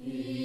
Yeah.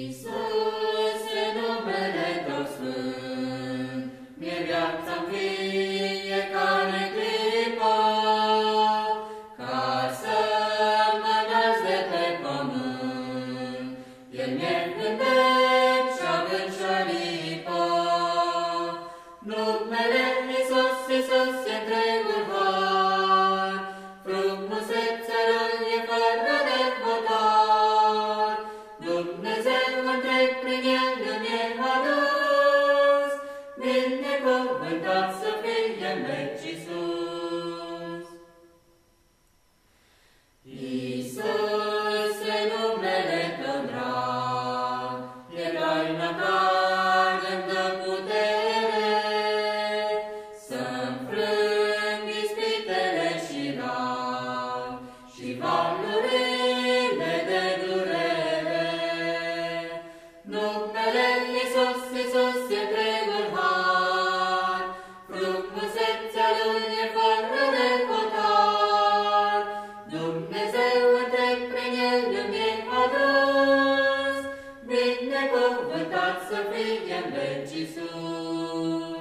uitat să vedem legii sunt.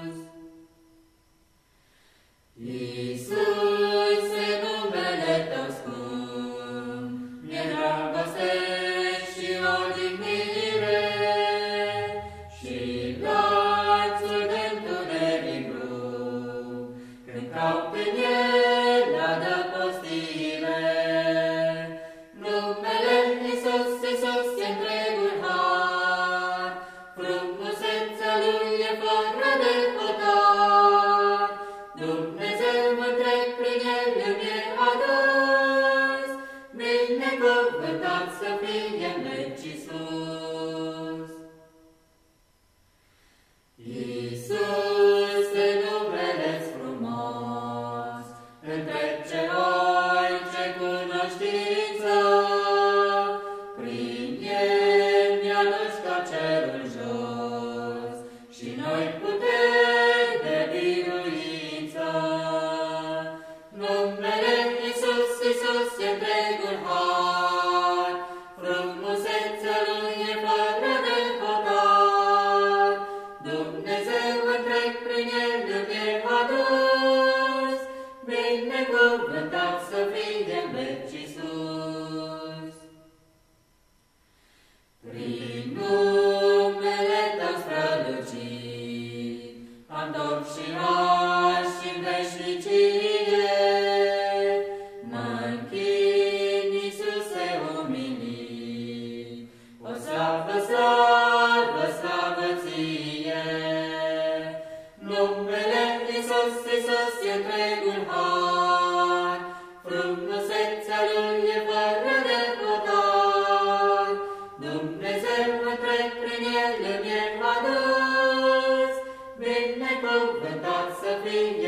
fără de păcat. Dumnezeu prin el mi-e adus, binecuvântat să fie în veci Iisus. Iisus, te numele frumos, întreg ce ai, ce cunoștință, prin el mi-a dus ca cerul jos. Dumnezeu întreg prin el în el adus, bine cuvântat să fii. Bine cuvântat să fii